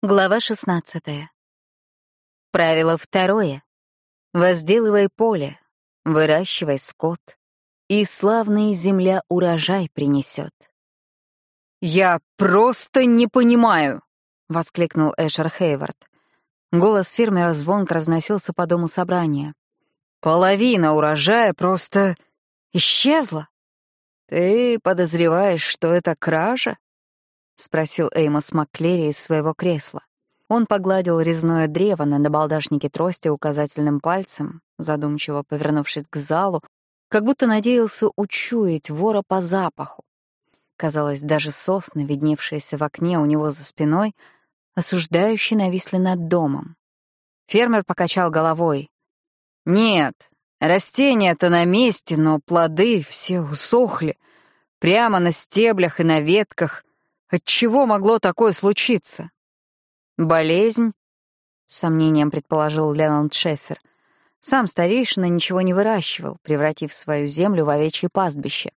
Глава 16. Правило второе. Возделывай поле, выращивай скот, и славный земля урожай принесет. «Я просто не понимаю!» — воскликнул Эшер Хейвард. Голос фермера звонко разносился по дому собрания. «Половина урожая просто исчезла. Ты подозреваешь, что это кража?» — спросил Эймос Макклери из своего кресла. Он погладил резное древо на набалдашнике трости указательным пальцем, задумчиво повернувшись к залу, как будто надеялся учуять вора по запаху. Казалось, даже сосны, видневшиеся в окне у него за спиной, осуждающие нависли над домом. Фермер покачал головой. «Нет, растения-то на месте, но плоды все усохли. Прямо на стеблях и на ветках, Отчего могло такое случиться? Болезнь? С сомнением предположил Леональд Шеффер. Сам старейшина ничего не выращивал, превратив свою землю в овечье пастбище.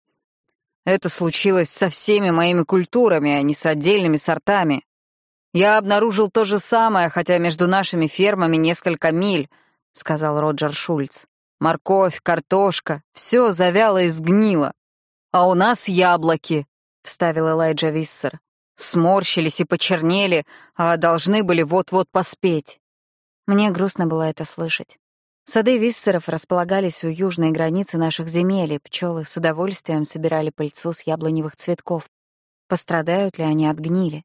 Это случилось со всеми моими культурами, а не с отдельными сортами. Я обнаружил то же самое, хотя между нашими фермами несколько миль, сказал Роджер Шульц. Морковь, картошка — все завяло и сгнило. А у нас яблоки, — вставил Элайджа Виссер. «Сморщились и почернели, а должны были вот-вот поспеть». Мне грустно было это слышать. Сады Виссеров располагались у южной границы наших земель, и пчелы с удовольствием собирали пыльцу с яблоневых цветков. Пострадают ли они от гнили?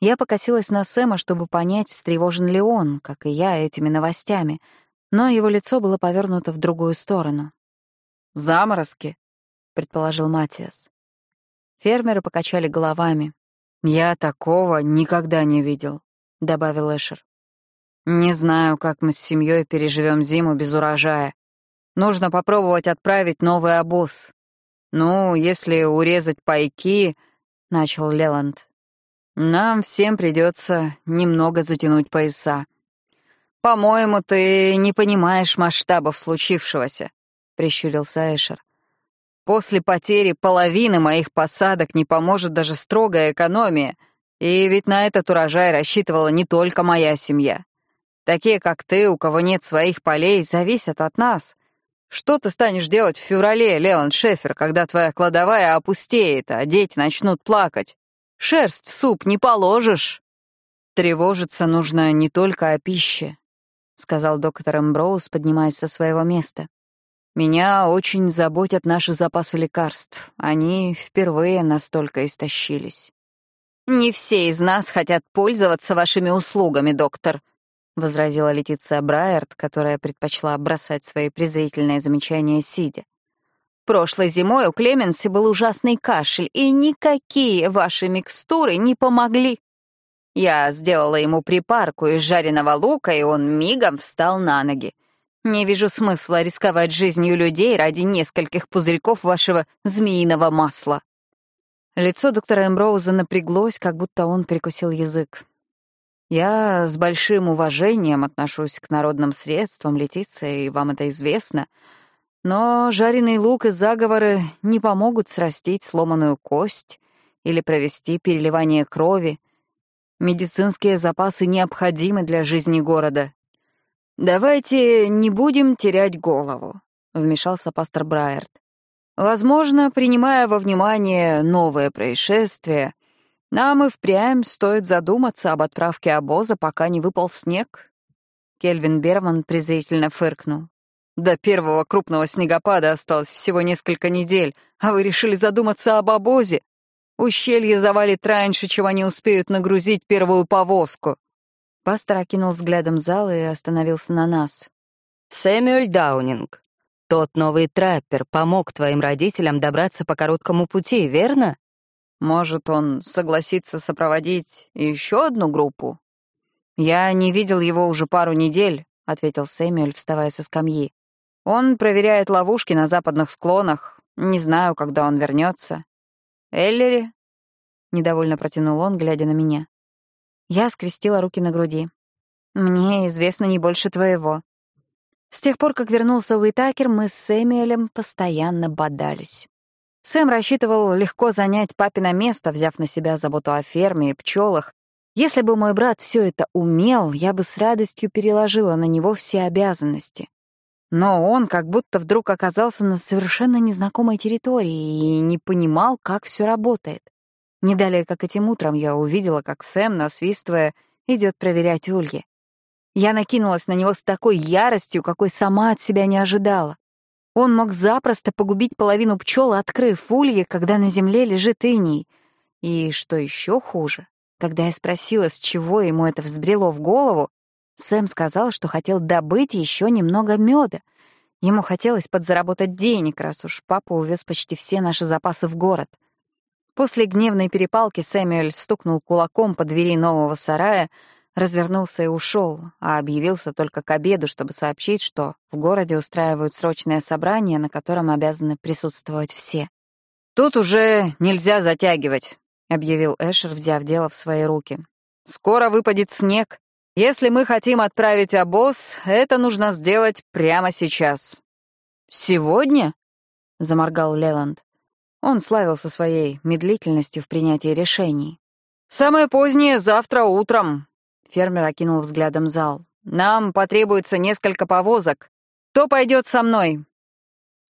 Я покосилась на Сэма, чтобы понять, встревожен ли он, как и я, этими новостями, но его лицо было повернуто в другую сторону. «Заморозки», — предположил Матиас. Фермеры покачали головами. «Я такого никогда не видел», — добавил Эшер. «Не знаю, как мы с семьей переживем зиму без урожая. Нужно попробовать отправить новый обоз. Ну, если урезать пайки», — начал Леланд. «Нам всем придется немного затянуть пояса». «По-моему, ты не понимаешь масштабов случившегося», — прищурился Эшер. После потери половины моих посадок не поможет даже строгая экономия, и ведь на этот урожай рассчитывала не только моя семья. Такие, как ты, у кого нет своих полей, зависят от нас. Что ты станешь делать в феврале, Леон Шефер, когда твоя кладовая опустеет, а дети начнут плакать? Шерсть в суп не положишь. Тревожиться нужно не только о пище, — сказал доктор Эмброуз, поднимаясь со своего места. Меня очень заботят наши запасы лекарств. Они впервые настолько истощились. «Не все из нас хотят пользоваться вашими услугами, доктор», — возразила Летиция Брайерт, которая предпочла бросать свои презрительные замечания сидя. «Прошлой зимой у Клеменси был ужасный кашель, и никакие ваши микстуры не помогли. Я сделала ему припарку из жареного лука, и он мигом встал на ноги. Не вижу смысла рисковать жизнью людей ради нескольких пузырьков вашего змеиного масла». Лицо доктора Эмброуза напряглось, как будто он прикусил язык. «Я с большим уважением отношусь к народным средствам, Летиция, и вам это известно. Но жареный лук и заговоры не помогут срастить сломанную кость или провести переливание крови. Медицинские запасы необходимы для жизни города, «Давайте не будем терять голову», — вмешался пастор Брайерт. «Возможно, принимая во внимание новое происшествие, нам и впрямь стоит задуматься об отправке обоза, пока не выпал снег». Кельвин Берман презрительно фыркнул. «До первого крупного снегопада осталось всего несколько недель, а вы решили задуматься об обозе? Ущелье завалит раньше, чем они успеют нагрузить первую повозку». Пастор окинул взглядом зал и остановился на нас. «Сэмюэль Даунинг, тот новый траппер помог твоим родителям добраться по короткому пути, верно? Может, он согласится сопроводить еще одну группу?» «Я не видел его уже пару недель», — ответил Сэмюэль, вставая со скамьи. «Он проверяет ловушки на западных склонах. Не знаю, когда он вернется. «Эллери?» — недовольно протянул он, глядя на меня. Я скрестила руки на груди. «Мне известно не больше твоего». С тех пор, как вернулся Уитакер, мы с Сэмюэлем постоянно бодались. Сэм рассчитывал легко занять папино место, взяв на себя заботу о ферме и пчелах. Если бы мой брат все это умел, я бы с радостью переложила на него все обязанности. Но он как будто вдруг оказался на совершенно незнакомой территории и не понимал, как все работает. Не далее, как этим утром, я увидела, как Сэм, насвистывая, идет проверять ульи. Я накинулась на него с такой яростью, какой сама от себя не ожидала. Он мог запросто погубить половину пчел, открыв ульи, когда на земле лежит иней. И что еще хуже, когда я спросила, с чего ему это взбрело в голову, Сэм сказал, что хотел добыть еще немного меда. Ему хотелось подзаработать денег, раз уж папа увез почти все наши запасы в город. После гневной перепалки Сэмюэль стукнул кулаком по двери нового сарая, развернулся и ушел, а объявился только к обеду, чтобы сообщить, что в городе устраивают срочное собрание, на котором обязаны присутствовать все. «Тут уже нельзя затягивать», — объявил Эшер, взяв дело в свои руки. «Скоро выпадет снег. Если мы хотим отправить обоз, это нужно сделать прямо сейчас». «Сегодня?» — заморгал Леланд. Он славился своей медлительностью в принятии решений. «Самое позднее завтра утром», Фермер окинул взглядом зал. «Нам потребуется несколько повозок. Кто пойдет со мной?»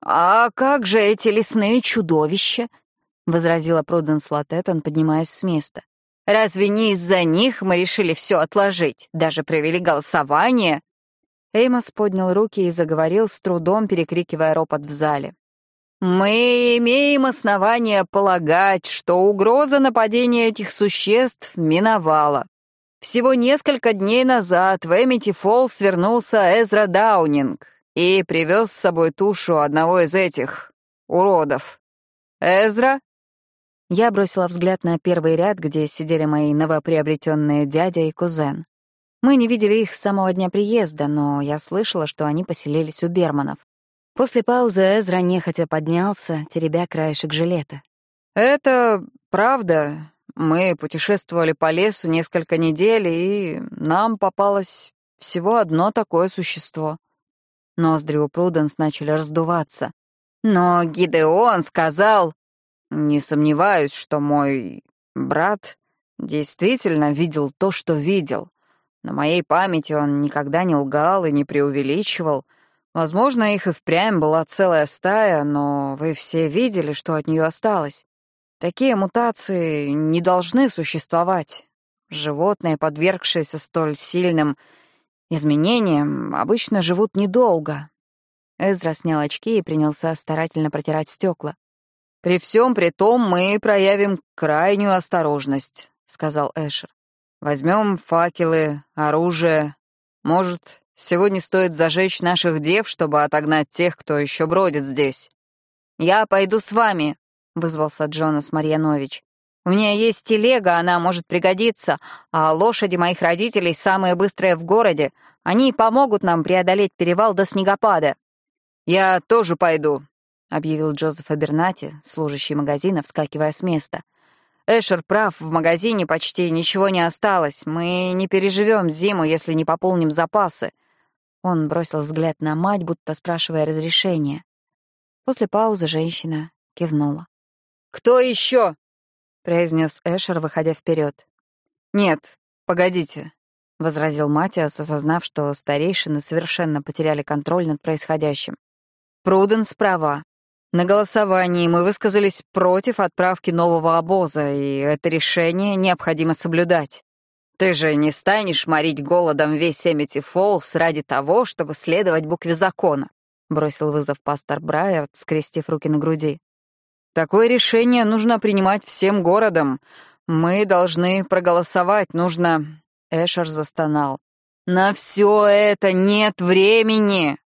«А как же эти лесные чудовища?» — возразила Пруденс Латеттон, поднимаясь с места. «Разве не из-за них мы решили все отложить? Даже провели голосование?» Эймос поднял руки и заговорил, с трудом перекрикивая ропот в зале. «Мы имеем основания полагать, что угроза нападения этих существ миновала. Всего несколько дней назад в Эмити Фоллс вернулся Эзра Даунинг и привез с собой тушу одного из этих уродов. Эзра? Я бросила взгляд на первый ряд, где сидели мои новоприобретенные дядя и кузен. Мы не видели их с самого дня приезда, но я слышала, что они поселились у Берманов. После паузы Эзра нехотя поднялся, теребя краешек жилета. «Это правда. Мы путешествовали по лесу несколько недель, и нам попалось всего одно такое существо. Ноздри у Пруденс начали раздуваться. Но Гидеон сказал... Не сомневаюсь, что мой брат действительно видел то, что видел. На моей памяти он никогда не лгал и не преувеличивал. Возможно, их и впрямь была целая стая, но вы все видели, что от нее осталось. Такие мутации не должны существовать. Животные, подвергшиеся столь сильным изменениям, обычно живут недолго. Эзра снял очки и принялся старательно протирать стекла. «При всем при том мы проявим крайнюю осторожность», — сказал Эшер. «Возьмем факелы, оружие. Может, сегодня стоит зажечь наших дев, чтобы отогнать тех, кто еще бродит здесь?» «Я пойду с вами», — вызвался Джонас Марьянович. «У меня есть телега, она может пригодиться, а лошади моих родителей самые быстрые в городе. Они помогут нам преодолеть перевал до снегопада». «Я тоже пойду», — объявил Джозеф Абернати, служащий магазина, вскакивая с места. «Эшер прав, в магазине почти ничего не осталось. Мы не переживем зиму, если не пополним запасы». Он бросил взгляд на мать, будто спрашивая разрешения. После паузы женщина кивнула. «Кто еще?» — произнес Эшер, выходя вперед. «Нет, погодите», — возразил Матиас, осознав, что старейшины совершенно потеряли контроль над происходящим. «Пруденс права. На голосовании мы высказались против отправки нового обоза, и это решение необходимо соблюдать. Ты же не станешь морить голодом весь Эмити Фоллс ради того, чтобы следовать букве закона», — бросил вызов пастор Брайерт, скрестив руки на груди. Такое решение нужно принимать всем городом. Мы должны проголосовать, нужно...» Эшер застонал. «На все это нет времени!»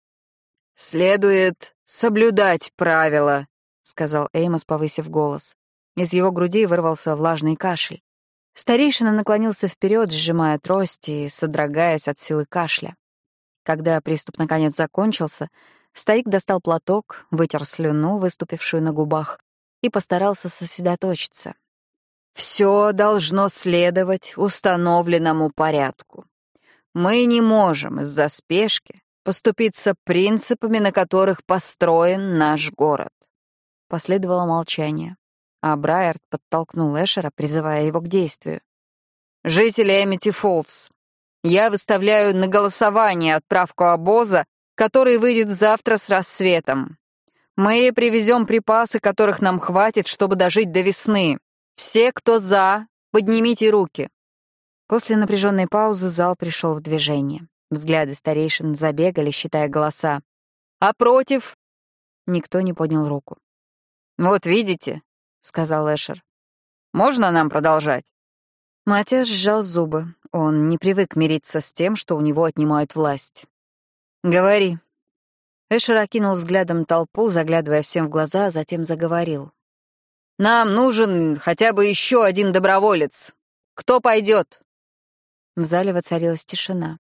«Следует соблюдать правила», — сказал Эймос, повысив голос. Из его груди вырвался влажный кашель. Старейшина наклонился вперед, сжимая трость и содрогаясь от силы кашля. Когда приступ наконец закончился, старик достал платок, вытер слюну, выступившую на губах, и постарался сосредоточиться. «Все должно следовать установленному порядку. Мы не можем из-за спешки поступиться принципами, на которых построен наш город». Последовало молчание, а Брайерт подтолкнул Эшера, призывая его к действию. жители Эмити Фоллс. Я выставляю на голосование отправку обоза, который выйдет завтра с рассветом. Мы привезем припасы, которых нам хватит, чтобы дожить до весны. Все, кто за, поднимите руки». После напряженной паузы зал пришел в движение. Взгляды старейшин забегали, считая голоса. «А против?» Никто не поднял руку. «Вот видите», — сказал Эшер. «Можно нам продолжать?» Матиас сжал зубы. Он не привык мириться с тем, что у него отнимают власть. «Говори». Эшер окинул взглядом толпу, заглядывая всем в глаза, а затем заговорил. «Нам нужен хотя бы еще один доброволец. Кто пойдет?» В зале воцарилась тишина.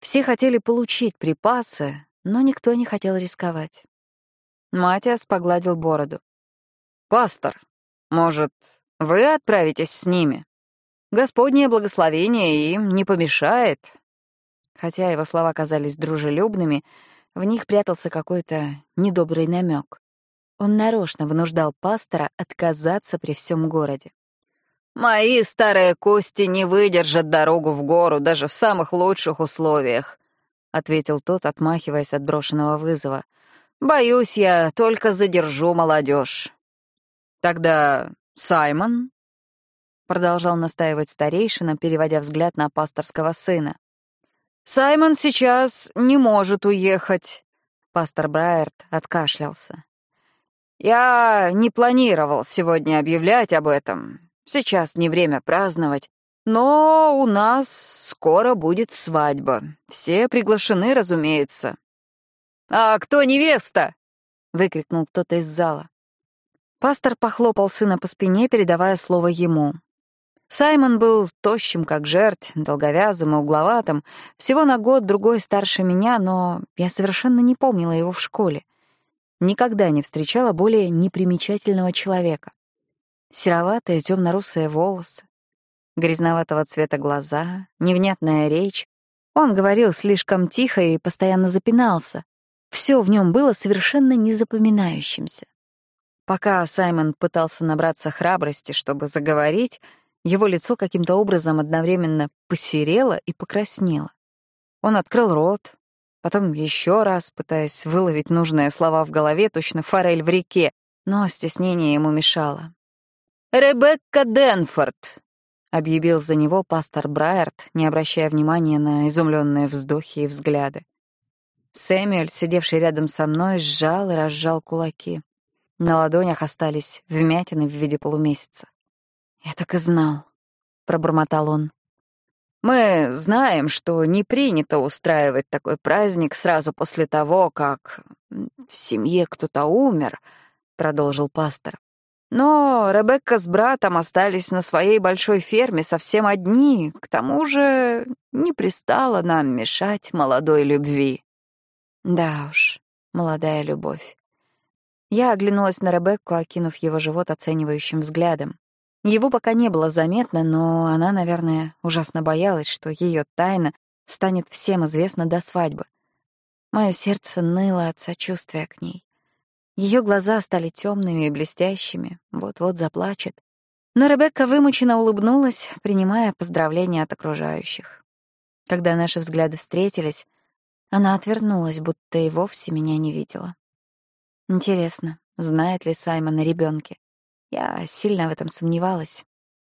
Все хотели получить припасы, но никто не хотел рисковать. Матиас погладил бороду. «Пастор, может, вы отправитесь с ними? Господнее благословение им не помешает». Хотя его слова казались дружелюбными, в них прятался какой-то недобрый намек. Он нарочно вынуждал пастора отказаться при всем городе. «Мои старые кости не выдержат дорогу в гору даже в самых лучших условиях», — ответил тот, отмахиваясь от брошенного вызова. «Боюсь, я только задержу молодежь». «Тогда Саймон?» — продолжал настаивать старейшина, переводя взгляд на пасторского сына. «Саймон сейчас не может уехать», — пастор Брайерт откашлялся. «Я не планировал сегодня объявлять об этом, Сейчас не время праздновать, но у нас скоро будет свадьба. Все приглашены, разумеется. «А кто невеста?» — выкрикнул кто-то из зала. Пастор похлопал сына по спине, передавая слово ему. Саймон был тощим, как жерть, долговязым и угловатым, всего на год-другой старше меня, но я совершенно не помнила его в школе. Никогда не встречала более непримечательного человека. Сероватые темно-русые волосы, грязноватого цвета глаза, невнятная речь. Он говорил слишком тихо и постоянно запинался. Все в нем было совершенно незапоминающимся. Пока Саймон пытался набраться храбрости, чтобы заговорить, его лицо каким-то образом одновременно посерело и покраснело. Он открыл рот, потом еще раз, пытаясь выловить нужные слова в голове, точно форель в реке, но стеснение ему мешало. «Ребекка Денфорд», — объявил за него пастор Брайерт, не обращая внимания на изумленные вздохи и взгляды. Сэмюэль, сидевший рядом со мной, сжал и разжал кулаки. На ладонях остались вмятины в виде полумесяца. «Я так и знал», — пробормотал он. «Мы знаем, что не принято устраивать такой праздник сразу после того, как в семье кто-то умер», — продолжил пастор. Но Ребекка с братом остались на своей большой ферме совсем одни, к тому же не пристало нам мешать молодой любви. Да уж, молодая любовь. Я оглянулась на Ребекку, окинув его живот оценивающим взглядом. Его пока не было заметно, но она, наверное, ужасно боялась, что ее тайна станет всем известна до свадьбы. Мое сердце ныло от сочувствия к ней. Ее глаза стали темными и блестящими, вот-вот заплачет. Но Ребекка вымученно улыбнулась, принимая поздравления от окружающих. Когда наши взгляды встретились, она отвернулась, будто и вовсе меня не видела. Интересно, знает ли Саймон о ребенке? Я сильно в этом сомневалась.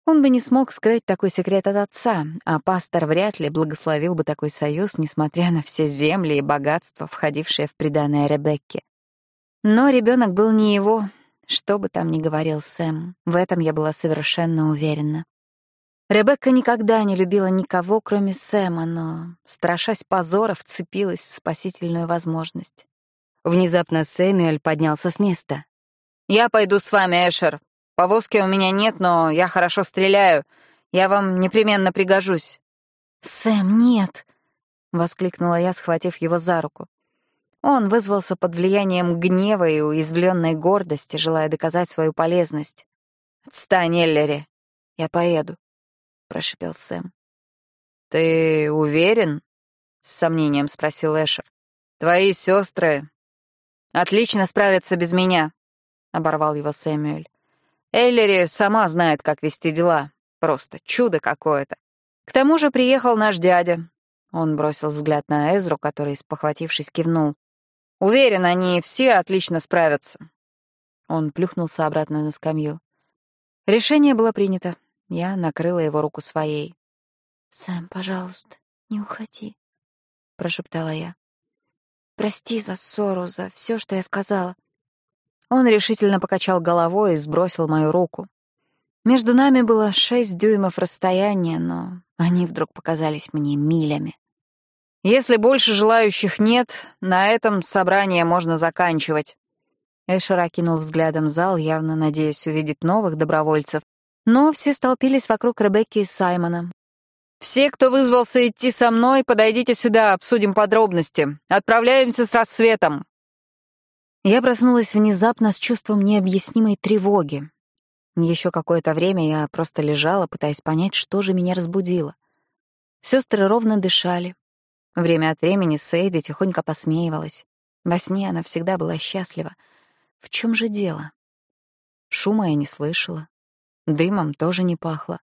Он бы не смог скрыть такой секрет от отца, а пастор вряд ли благословил бы такой союз, несмотря на все земли и богатства, входившие в приданое Ребекке. Но ребенок был не его, что бы там ни говорил Сэм. В этом я была совершенно уверена. Ребекка никогда не любила никого, кроме Сэма, но, страшась позора, вцепилась в спасительную возможность. Внезапно Сэмюэль поднялся с места. «Я пойду с вами, Эшер. Повозки у меня нет, но я хорошо стреляю. Я вам непременно пригожусь». «Сэм, нет!» — воскликнула я, схватив его за руку. Он вызвался под влиянием гнева и уязвленной гордости, желая доказать свою полезность. «Отстань, Эллери, я поеду», — прошипел Сэм. «Ты уверен?» — с сомнением спросил Эшер. «Твои сестры отлично справятся без меня», — оборвал его Сэмюэль. «Эллери сама знает, как вести дела. Просто чудо какое-то. К тому же приехал наш дядя. Он бросил взгляд на Эзру, который, спохватившись, кивнул. Уверен, они все отлично справятся. Он плюхнулся обратно на скамью. Решение было принято. Я накрыла его руку своей. «Сэм, пожалуйста, не уходи», — прошептала я. «Прости за ссору, за все, что я сказала». Он решительно покачал головой и сбросил мою руку. Между нами было шесть дюймов расстояния, но они вдруг показались мне милями. Если больше желающих нет, на этом собрание можно заканчивать. Эшер окинул взглядом зал, явно надеясь увидеть новых добровольцев, но все столпились вокруг Ребекки и Саймона. «Все, кто вызвался идти со мной, подойдите сюда, обсудим подробности. Отправляемся с рассветом». Я проснулась внезапно с чувством необъяснимой тревоги. Еще какое-то время я просто лежала, пытаясь понять, что же меня разбудило. Сестры ровно дышали, Время от времени Сейди тихонько посмеивалась. Во сне она всегда была счастлива. В чем же дело? Шума я не слышала. Дымом тоже не пахло.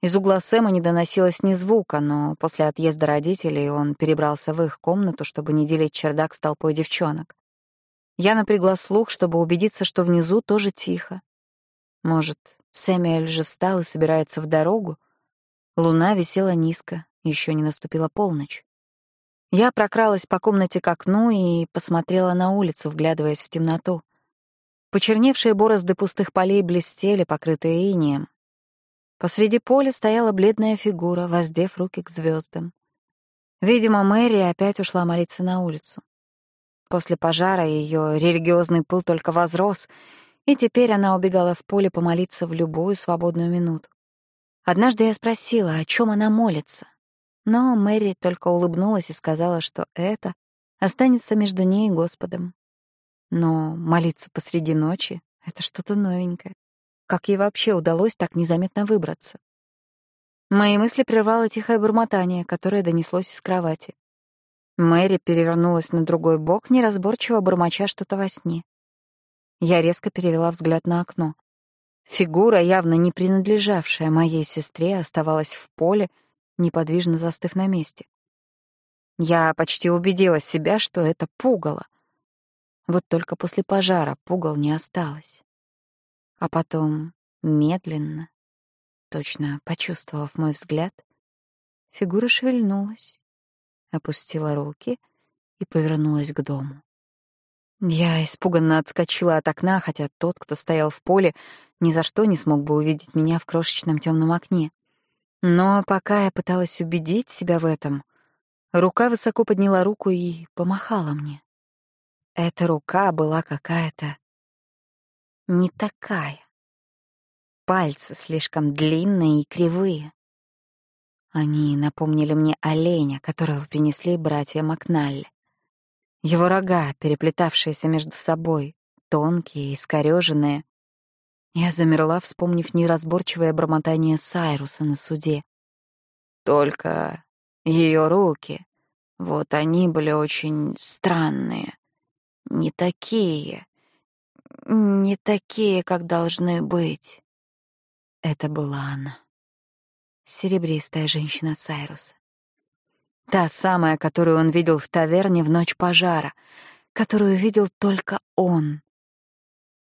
Из угла Сэма не доносилось ни звука, но после отъезда родителей он перебрался в их комнату, чтобы не делить чердак с толпой девчонок. Я напрягла слух, чтобы убедиться, что внизу тоже тихо. Может, Сэмюэль же встал и собирается в дорогу? Луна висела низко, еще не наступила полночь. Я прокралась по комнате к окну и посмотрела на улицу, вглядываясь в темноту. Почерневшие борозды пустых полей блестели, покрытые инеем. Посреди поля стояла бледная фигура, воздев руки к звездам. Видимо, Мэри опять ушла молиться на улицу. После пожара ее религиозный пыл только возрос, и теперь она убегала в поле помолиться в любую свободную минуту. Однажды я спросила, о чем она молится. Но Мэри только улыбнулась и сказала, что это останется между ней и Господом. Но молиться посреди ночи — это что-то новенькое. Как ей вообще удалось так незаметно выбраться? Мои мысли прервало тихое бормотание, которое донеслось из кровати. Мэри перевернулась на другой бок, неразборчиво бормоча что-то во сне. Я резко перевела взгляд на окно. Фигура, явно не принадлежавшая моей сестре, оставалась в поле, неподвижно застыв на месте. Я почти убедила себя, что это пугало. Вот только после пожара пугал не осталось. А потом, медленно, точно почувствовав мой взгляд, фигура шевельнулась, опустила руки и повернулась к дому. Я испуганно отскочила от окна, хотя тот, кто стоял в поле, ни за что не смог бы увидеть меня в крошечном темном окне. Но пока я пыталась убедить себя в этом, рука высоко подняла руку и помахала мне. Эта рука была какая-то не такая. Пальцы слишком длинные и кривые. Они напомнили мне оленя, которого принесли братья Макналли. Его рога, переплетавшиеся между собой, тонкие и скорёженные, я замерла, вспомнив неразборчивое бормотание Сайруса на суде. Только ее руки, вот они были очень странные. Не такие, не такие, как должны быть. Это была она. Серебристая женщина Сайруса. Та самая, которую он видел в таверне в ночь пожара, которую видел только он.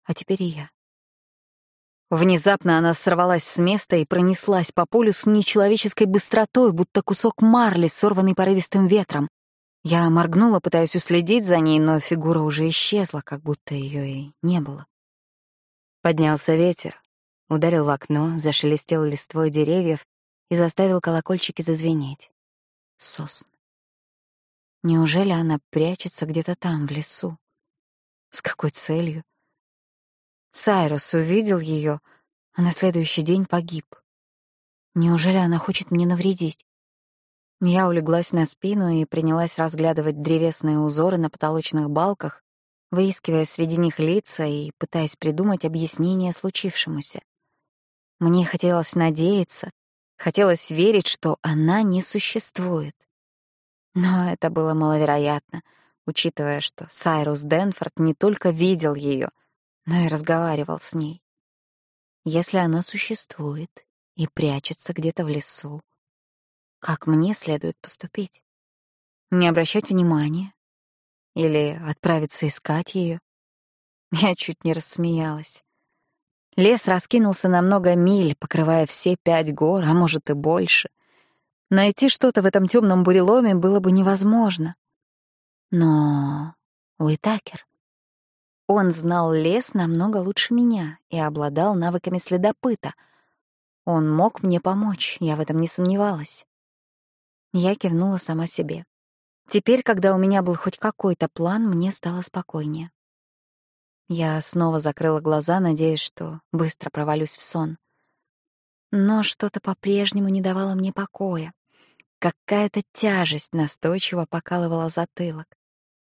А теперь и я. Внезапно она сорвалась с места и пронеслась по полю с нечеловеческой быстротой, будто кусок марли, сорванный порывистым ветром. Я моргнула, пытаясь уследить за ней, но фигура уже исчезла, как будто ее и не было. Поднялся ветер, ударил в окно, зашелестел листвой деревьев и заставил колокольчики зазвенеть. Сосны. Неужели она прячется где-то там, в лесу? С какой целью? Сайрус увидел ее, а на следующий день погиб. Неужели она хочет мне навредить? Я улеглась на спину и принялась разглядывать древесные узоры на потолочных балках, выискивая среди них лица и пытаясь придумать объяснение случившемуся. Мне хотелось надеяться, хотелось верить, что она не существует. Но это было маловероятно, учитывая, что Сайрус Денфорд не только видел ее — но и разговаривал с ней. Если она существует и прячется где-то в лесу, как мне следует поступить. Не обращать внимания или отправиться искать ее. Я чуть не рассмеялась. Лес раскинулся на много миль, покрывая все пять гор, а может и больше. Найти что-то в этом темном буреломе было бы невозможно. Но Уитакер... Он знал лес намного лучше меня и обладал навыками следопыта. Он мог мне помочь, я в этом не сомневалась. Я кивнула сама себе. Теперь, когда у меня был хоть какой-то план, мне стало спокойнее. Я снова закрыла глаза, надеясь, что быстро провалюсь в сон. Но что-то по-прежнему не давало мне покоя. Какая-то тяжесть настойчиво покалывала затылок.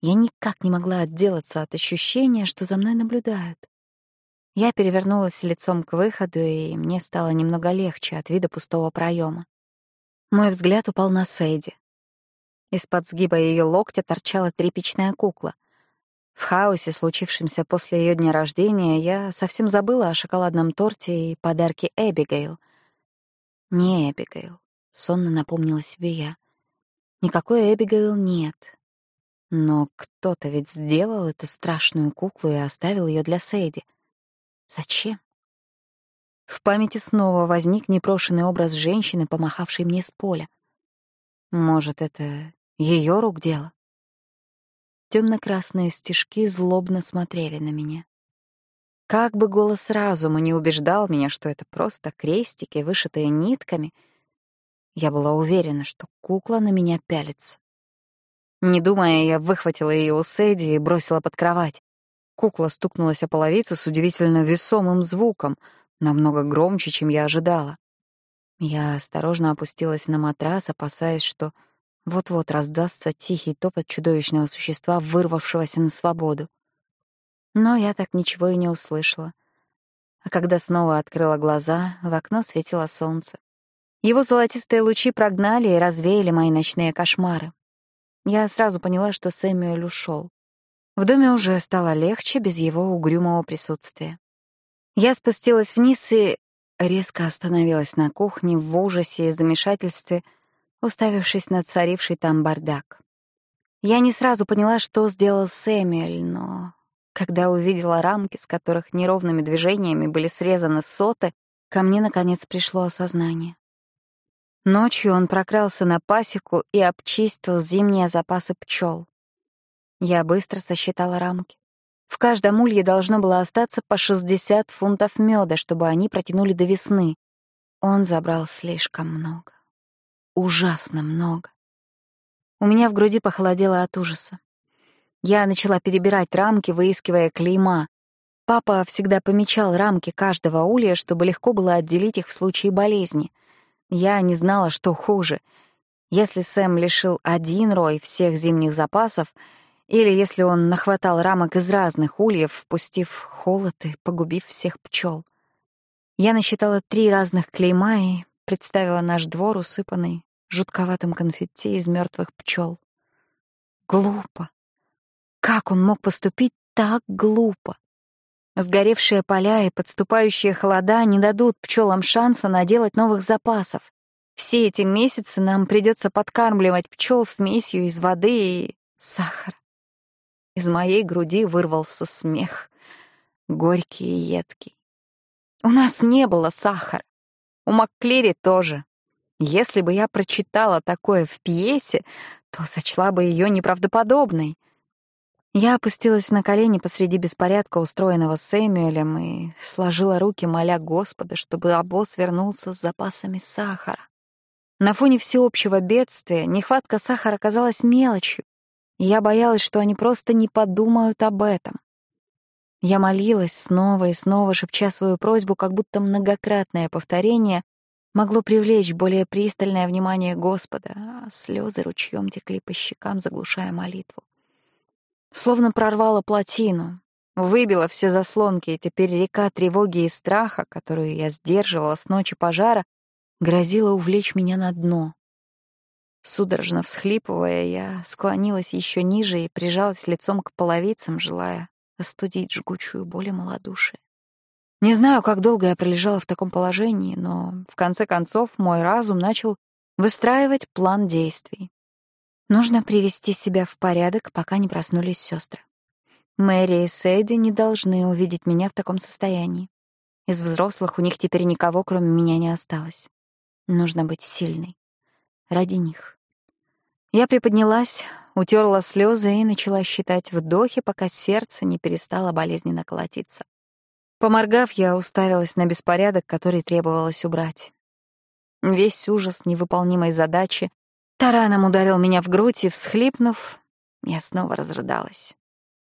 Я никак не могла отделаться от ощущения, что за мной наблюдают. Я перевернулась лицом к выходу, и мне стало немного легче от вида пустого проема. Мой взгляд упал на Сэйди. Из-под сгиба ее локтя торчала тряпичная кукла. В хаосе, случившемся после ее дня рождения, я совсем забыла о шоколадном торте и подарке Эбигейл. Не Эбигейл, сонно напомнила себе я. Никакой Эбигейл нет, но кто-то ведь сделал эту страшную куклу и оставил ее для Сейди. Зачем? В памяти снова возник непрошенный образ женщины, помахавшей мне с поля. Может, это ее рук дело? Темно-красные стежки злобно смотрели на меня. Как бы голос разума не убеждал меня, что это просто крестики, вышитые нитками, я была уверена, что кукла на меня пялится. Не думая, я выхватила ее у Сэдди и бросила под кровать. Кукла стукнулась о половицу с удивительно весомым звуком, намного громче, чем я ожидала. Я осторожно опустилась на матрас, опасаясь, что вот-вот раздастся тихий топот чудовищного существа, вырвавшегося на свободу. Но я так ничего и не услышала. А когда снова открыла глаза, в окно светило солнце. Его золотистые лучи прогнали и развеяли мои ночные кошмары. Я сразу поняла, что Сэмюэль ушел. В доме уже стало легче без его угрюмого присутствия. Я спустилась вниз и резко остановилась на кухне в ужасе и замешательстве, уставившись на царивший там бардак. Я не сразу поняла, что сделал Сэмюэль, но когда увидела рамки, с которых неровными движениями были срезаны соты, ко мне, наконец, пришло осознание. Ночью он прокрался на пасеку и обчистил зимние запасы пчел. Я быстро сосчитала рамки. В каждом улье должно было остаться по 60 фунтов меда, чтобы они протянули до весны. Он забрал слишком много. Ужасно много. У меня в груди похолодело от ужаса. Я начала перебирать рамки, выискивая клейма. Папа всегда помечал рамки каждого улья, чтобы легко было отделить их в случае болезни. Я не знала, что хуже. Если Сэм лишил один рой всех зимних запасов, или если он нахватал рамок из разных ульев, впустив холод и погубив всех пчел. Я насчитала три разных клейма и представила наш двор, усыпанный жутковатым конфетти из мертвых пчел. Глупо. Как он мог поступить так глупо? Сгоревшие поля и подступающие холода не дадут пчелам шанса наделать новых запасов. Все эти месяцы нам придется подкармливать пчел смесью из воды и сахара. Из моей груди вырвался смех, горький и едкий. У нас не было сахара. У Макклири тоже. Если бы я прочитала такое в пьесе, то сочла бы ее неправдоподобной — я опустилась на колени посреди беспорядка, устроенного Сэмюэлем, и сложила руки, моля Господа, чтобы обоз вернулся с запасами сахара. На фоне всеобщего бедствия нехватка сахара казалась мелочью, я боялась, что они просто не подумают об этом. Я молилась снова и снова, шепча свою просьбу, как будто многократное повторение могло привлечь более пристальное внимание Господа, а слезы ручьем текли по щекам, заглушая молитву. Словно прорвала плотину, выбила все заслонки, и теперь река тревоги и страха, которую я сдерживала с ночи пожара, грозила увлечь меня на дно. Судорожно всхлипывая, я склонилась еще ниже и прижалась лицом к половицам, желая остудить жгучую боль и малодушие. Не знаю, как долго я пролежала в таком положении, но в конце концов мой разум начал Выстраивать план действий. Нужно привести себя в порядок, пока не проснулись сестры. Мэри и Сэдди не должны увидеть меня в таком состоянии. Из взрослых у них теперь никого, кроме меня, не осталось. Нужно быть сильной. Ради них. Я приподнялась, утерла слезы и начала считать вдохи, пока сердце не перестало болезненно колотиться. Поморгав, я уставилась на беспорядок, который требовалось убрать. Весь ужас невыполнимой задачи тараном ударил меня в грудь, и, всхлипнув, я снова разрыдалась.